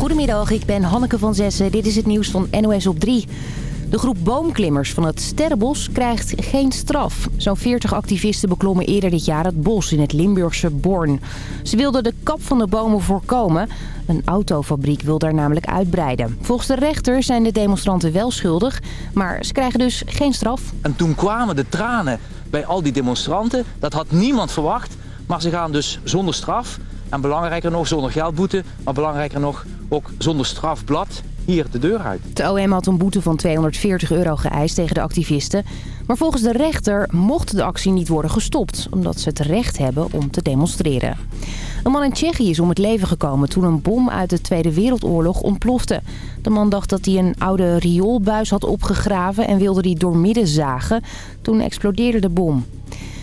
Goedemiddag, ik ben Hanneke van Zessen. Dit is het nieuws van NOS op 3. De groep boomklimmers van het Sterrenbos krijgt geen straf. Zo'n 40 activisten beklommen eerder dit jaar het bos in het Limburgse Born. Ze wilden de kap van de bomen voorkomen. Een autofabriek wil daar namelijk uitbreiden. Volgens de rechter zijn de demonstranten wel schuldig, maar ze krijgen dus geen straf. En toen kwamen de tranen bij al die demonstranten. Dat had niemand verwacht, maar ze gaan dus zonder straf. En belangrijker nog, zonder geldboete, maar belangrijker nog, ook zonder strafblad hier de deur uit. De OM had een boete van 240 euro geëist tegen de activisten. Maar volgens de rechter mocht de actie niet worden gestopt... omdat ze het recht hebben om te demonstreren. Een man in Tsjechië is om het leven gekomen toen een bom uit de Tweede Wereldoorlog ontplofte. De man dacht dat hij een oude rioolbuis had opgegraven en wilde die doormidden zagen. Toen explodeerde de bom.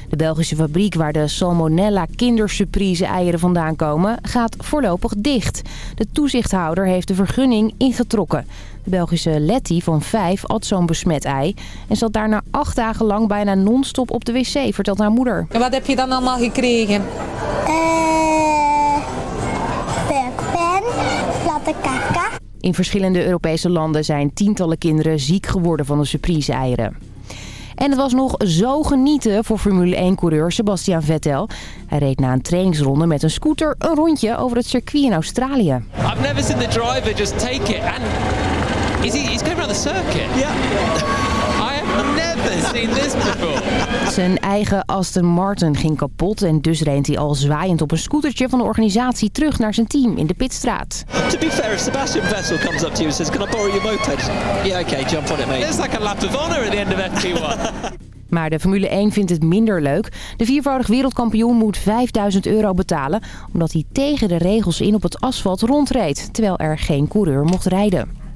De Belgische fabriek waar de Salmonella kindersurprise eieren vandaan komen gaat voorlopig dicht. De toezichthouder heeft de vergunning ingetrokken. De Belgische Letty van 5 at zo'n besmet ei en zat daarna acht dagen lang bijna non-stop op de wc, vertelt haar moeder. En wat heb je dan allemaal gekregen? Eh, pen, platte kaka. In verschillende Europese landen zijn tientallen kinderen ziek geworden van de surprise-eieren. En het was nog zo genieten voor Formule 1-coureur Sebastian Vettel. Hij reed na een trainingsronde met een scooter een rondje over het circuit in Australië. I've never seen the driver just take it and is he, he's going around the circuit? Yeah. Seen this before. Zijn eigen Aston Martin ging kapot en dus reed hij al zwaaiend op een scootertje van de organisatie terug naar zijn team in de pitstraat. To be fair, if Sebastian Vettel comes up to you and says, can I borrow your moped? Yeah, okay, jump on it, mate. It's like a lap of honor at the end of FP1. Maar de Formule 1 vindt het minder leuk. De viervoudig wereldkampioen moet 5000 euro betalen... omdat hij tegen de regels in op het asfalt rondreed... terwijl er geen coureur mocht rijden.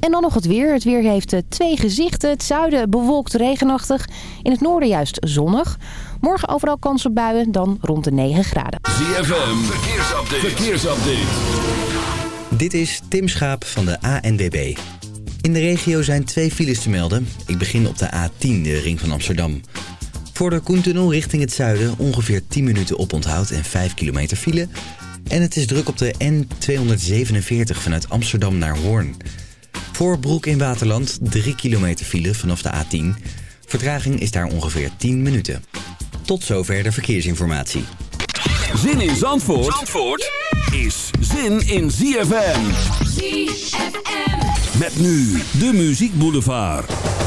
En dan nog het weer. Het weer heeft eh, twee gezichten. Het zuiden bewolkt regenachtig. In het noorden juist zonnig. Morgen overal kans op buien, dan rond de 9 graden. ZFM, verkeersupdate. verkeersupdate. Dit is Tim Schaap van de ANWB. In de regio zijn twee files te melden. Ik begin op de A10, de ring van Amsterdam. Voor de Koentunnel richting het zuiden ongeveer 10 minuten oponthoud en 5 kilometer file. En het is druk op de N247 vanuit Amsterdam naar Hoorn. Voor Broek in Waterland 3 kilometer file vanaf de A10. Vertraging is daar ongeveer 10 minuten. Tot zover de verkeersinformatie. Zin in Zandvoort, Zandvoort is zin in ZFM. ZFM. Met nu de Muziek Boulevard.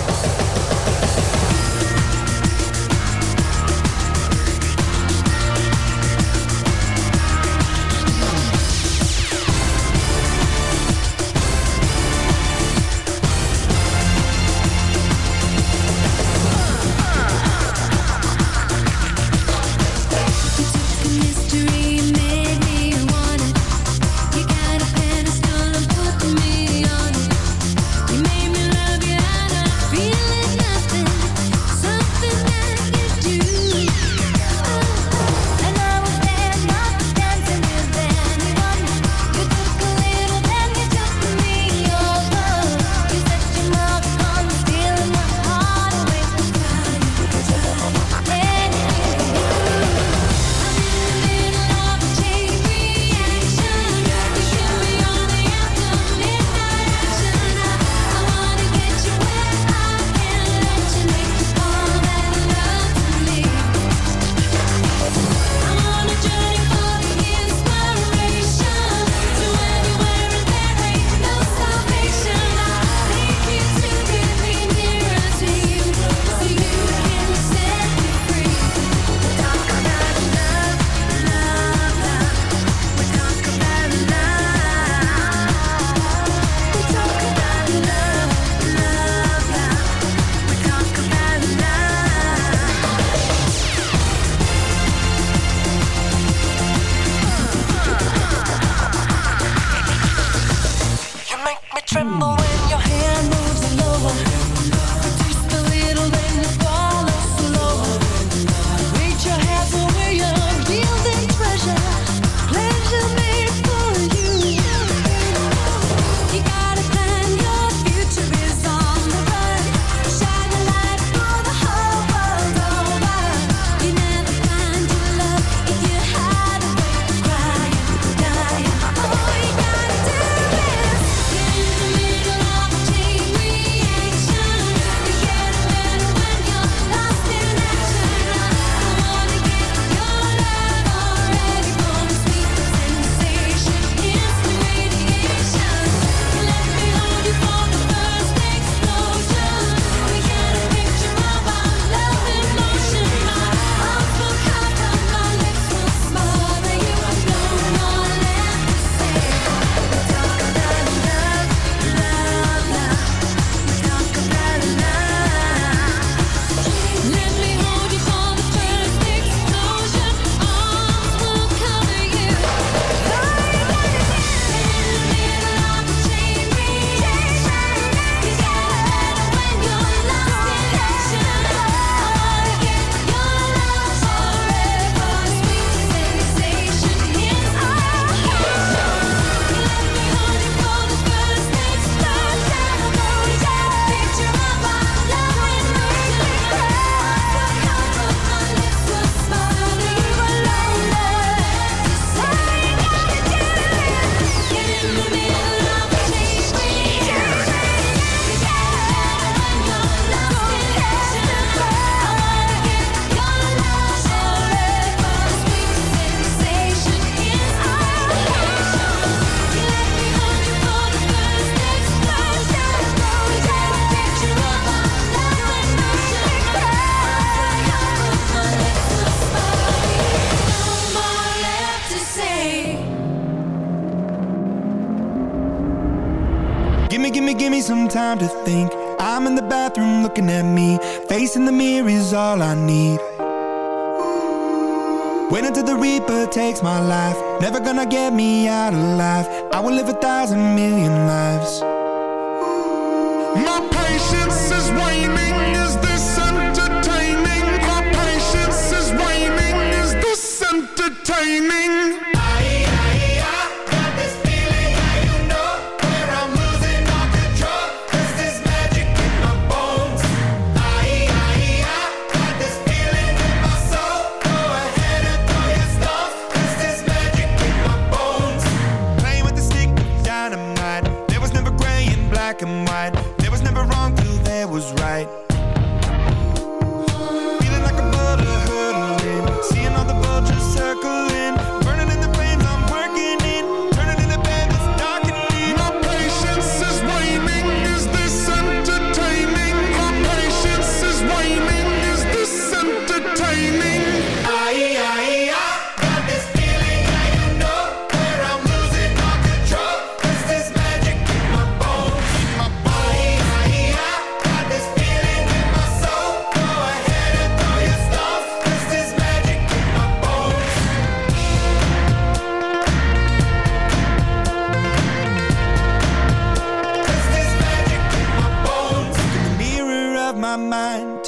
that's my life. Never gonna get me out alive I will live a thousand million lives. My patience is waning. Is this entertaining? My patience is waning. Is this entertaining? and white. There was never wrong till there was right.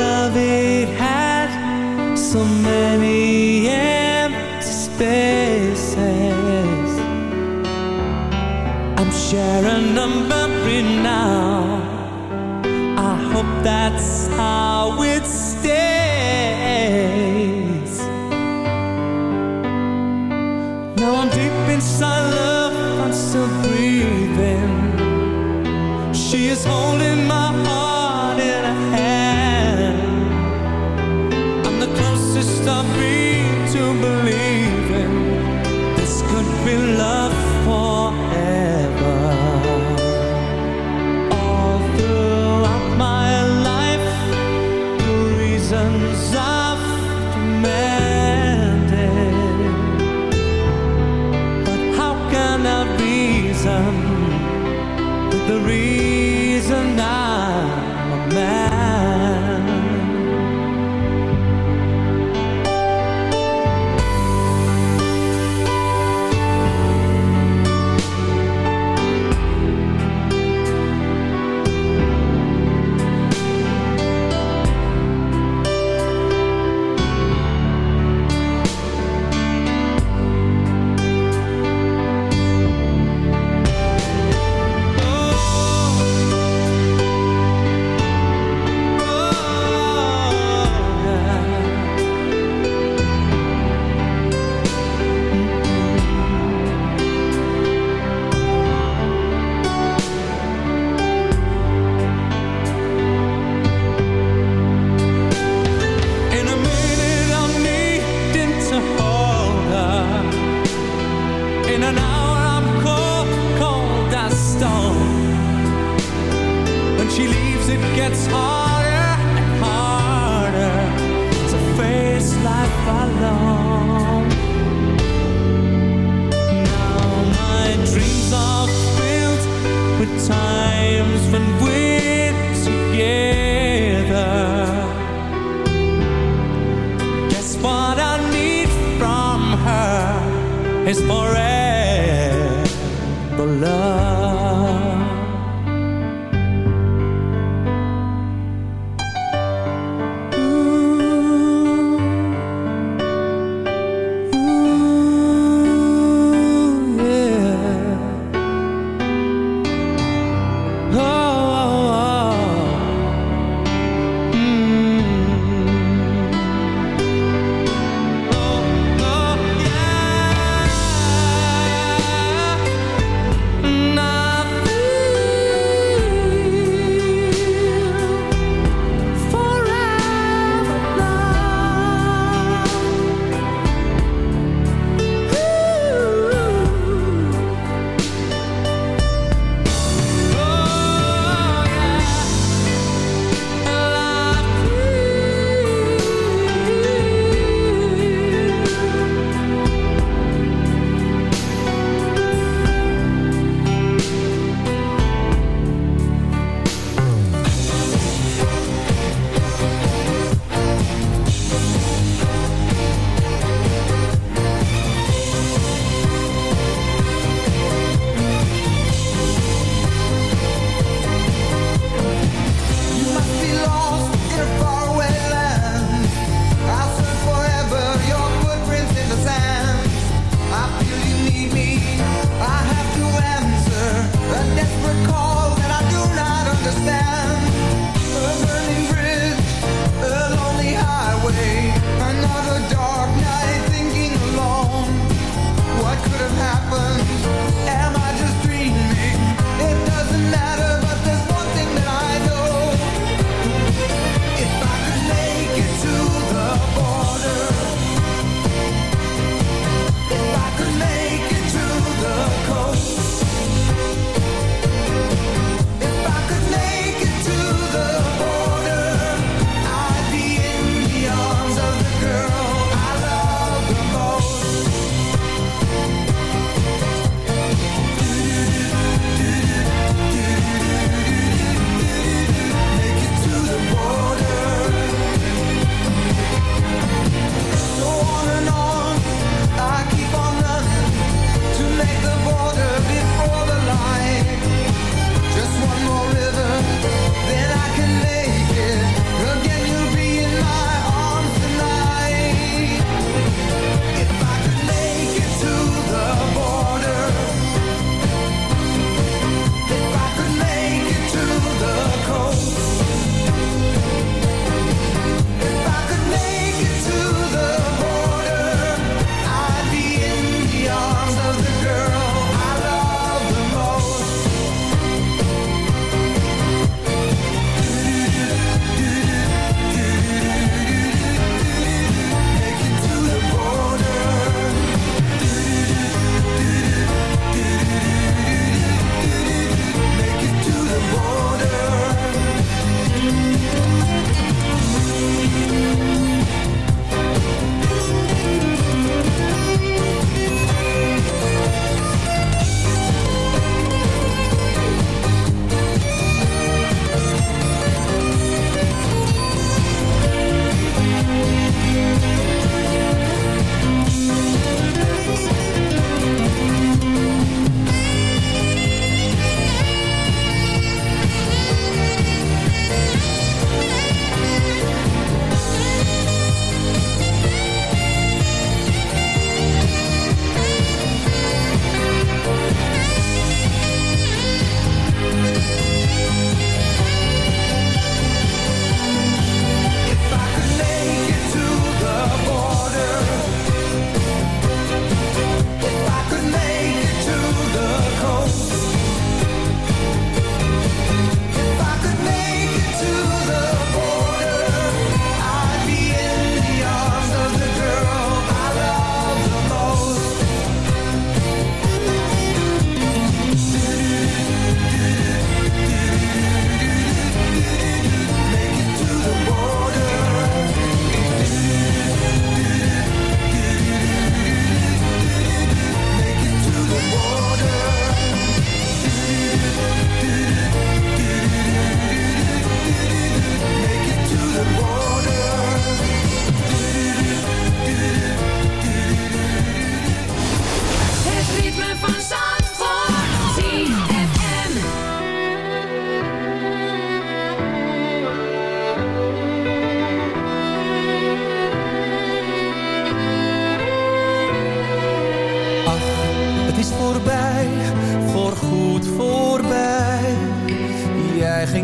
Love, it had so many In an hour I'm cold, cold as stone. When she leaves it gets hard.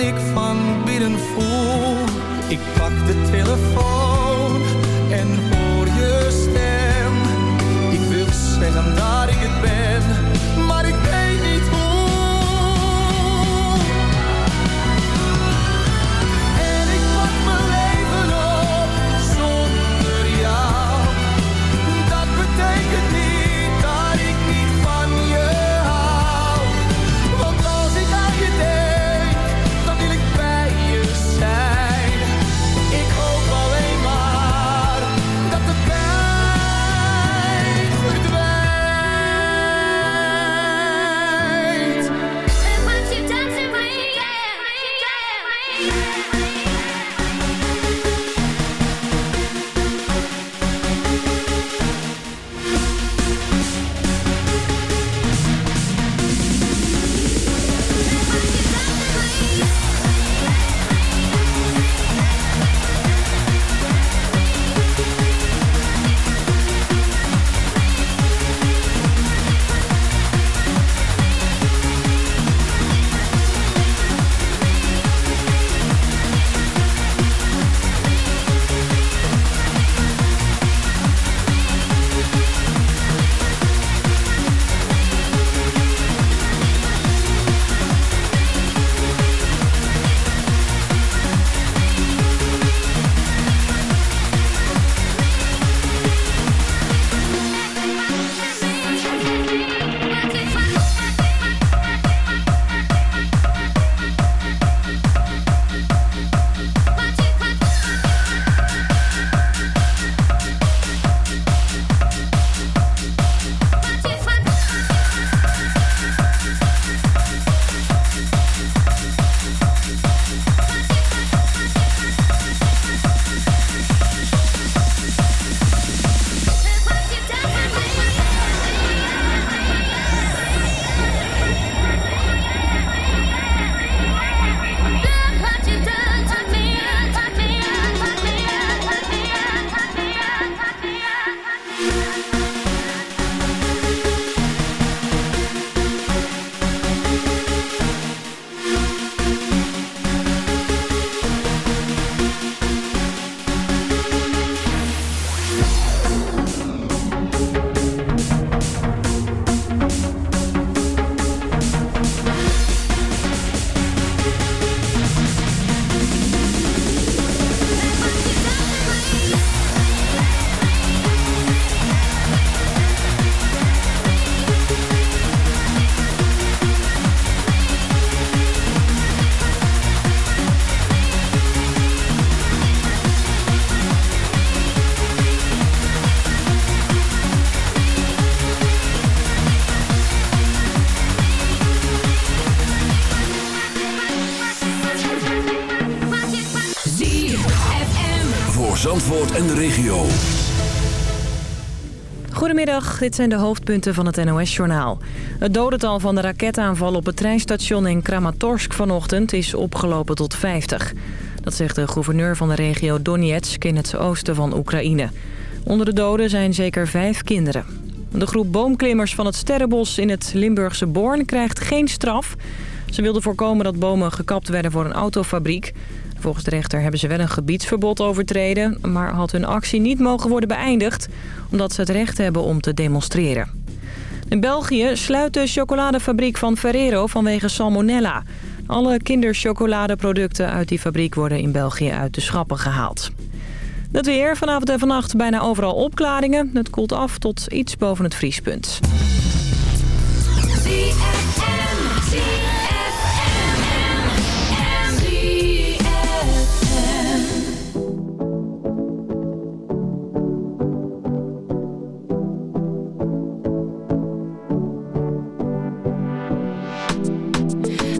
ik van Dit zijn de hoofdpunten van het NOS-journaal. Het dodental van de raketaanval op het treinstation in Kramatorsk vanochtend is opgelopen tot 50. Dat zegt de gouverneur van de regio Donetsk in het oosten van Oekraïne. Onder de doden zijn zeker vijf kinderen. De groep boomklimmers van het Sterrenbos in het Limburgse Born krijgt geen straf. Ze wilden voorkomen dat bomen gekapt werden voor een autofabriek. Volgens de rechter hebben ze wel een gebiedsverbod overtreden... maar had hun actie niet mogen worden beëindigd... omdat ze het recht hebben om te demonstreren. In België sluit de chocoladefabriek van Ferrero vanwege salmonella. Alle kinderchocoladeproducten uit die fabriek worden in België uit de schappen gehaald. Het weer, vanavond en vannacht bijna overal opklaringen. Het koelt af tot iets boven het vriespunt.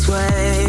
this way.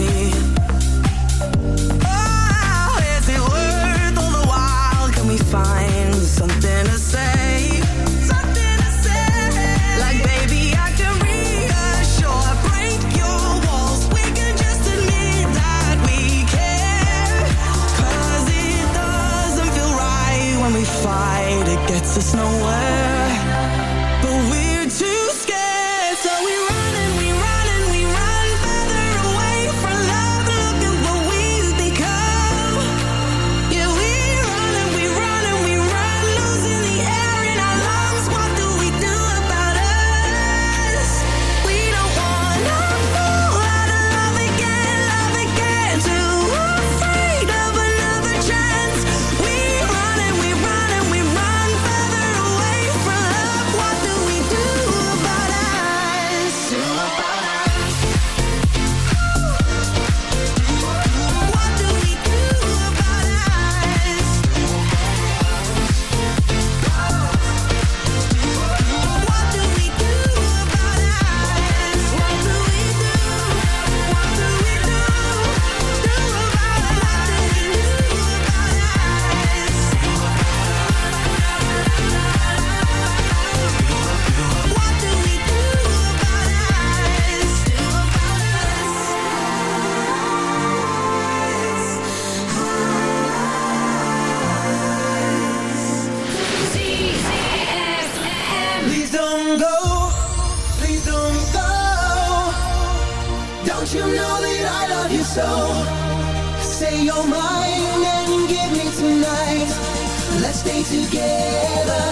Together.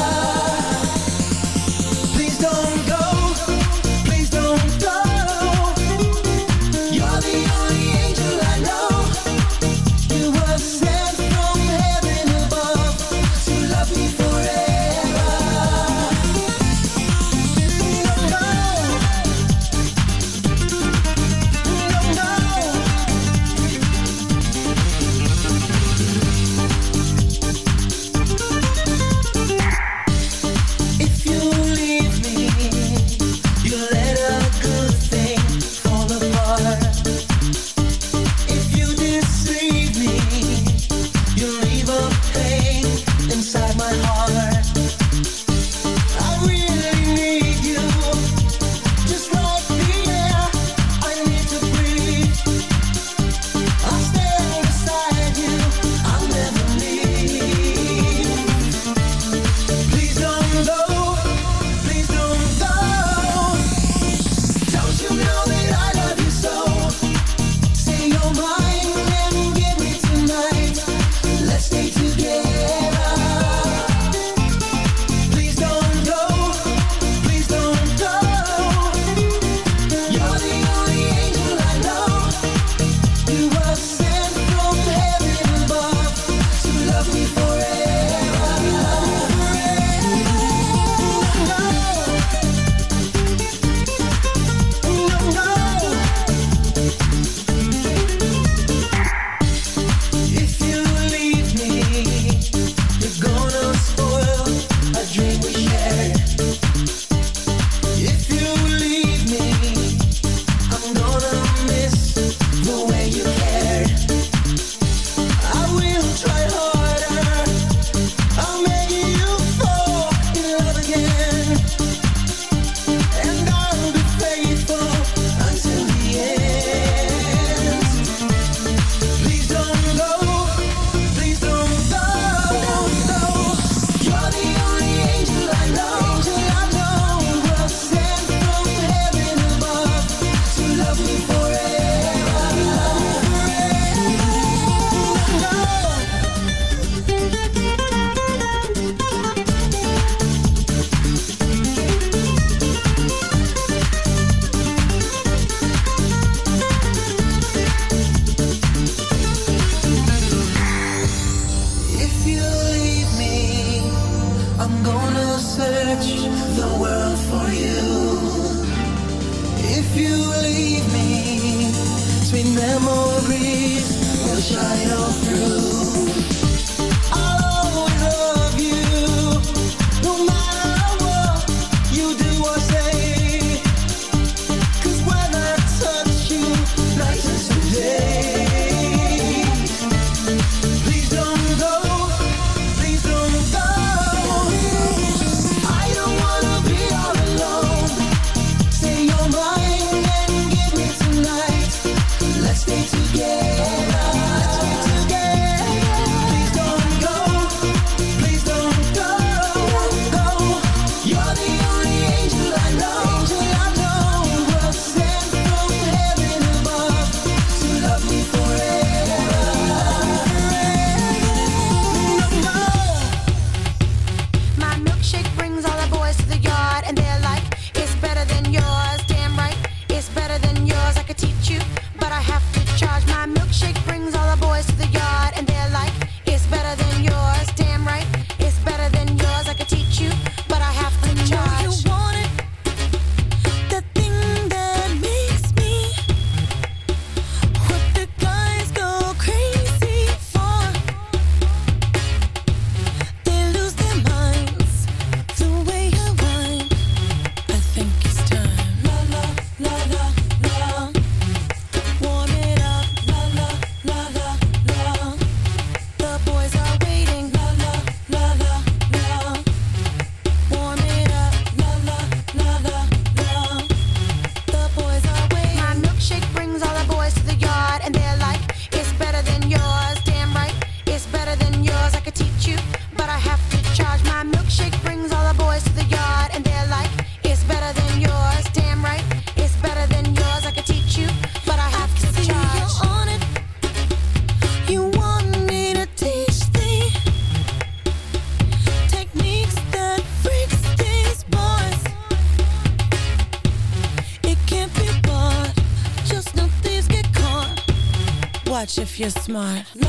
Smart.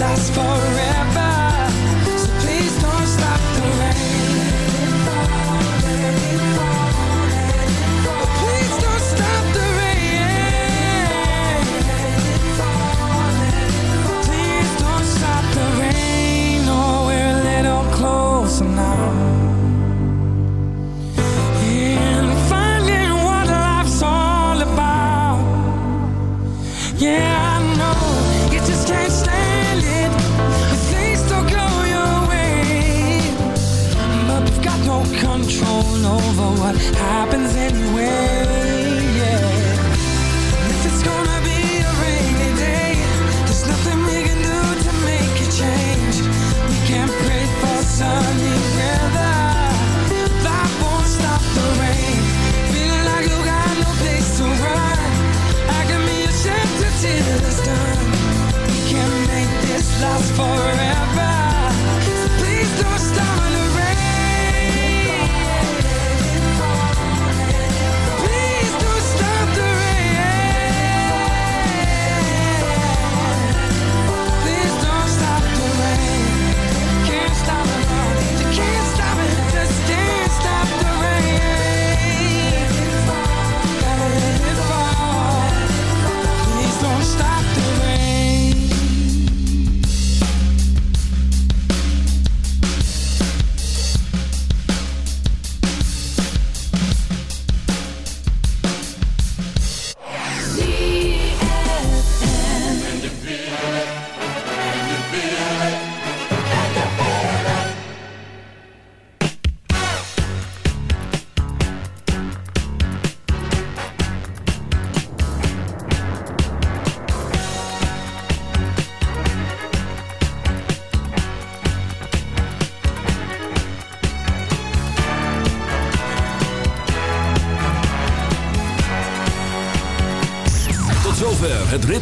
last forever. no control over what happens anyway. Yeah. If it's gonna be a rainy day, there's nothing we can do to make a change. We can't pray for sunny weather. That won't stop the rain. Feeling like you got no place to run. I can be a shelter till it's done. We can make this last forever.